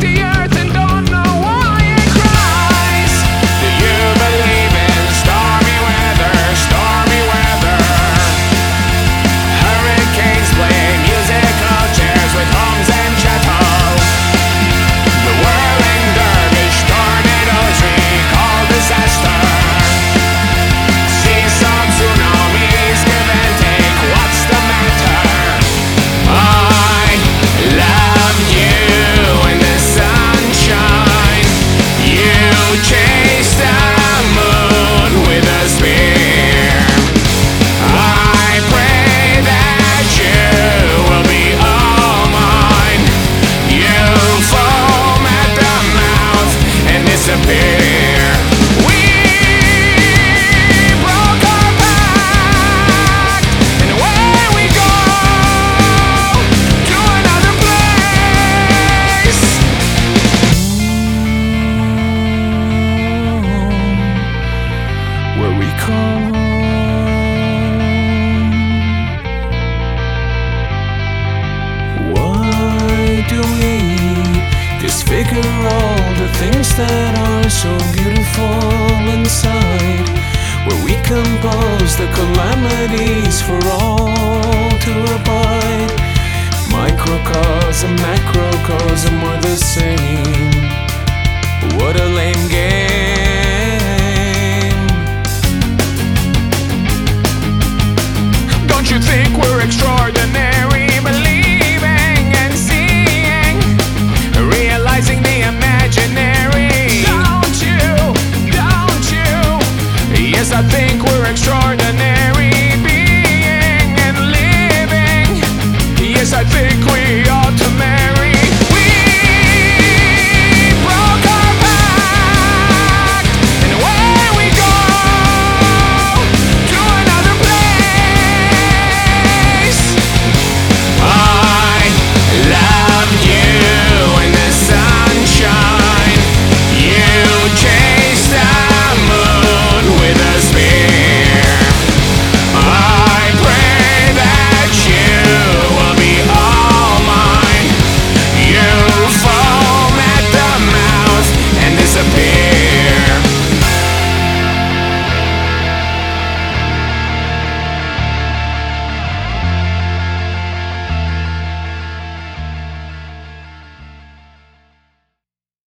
the end. Do we disfigure all the things that are so beautiful inside? Where we compose the calamities for all to abide. Microcosm, macrocosm, we're the same. you think we're extraordinary.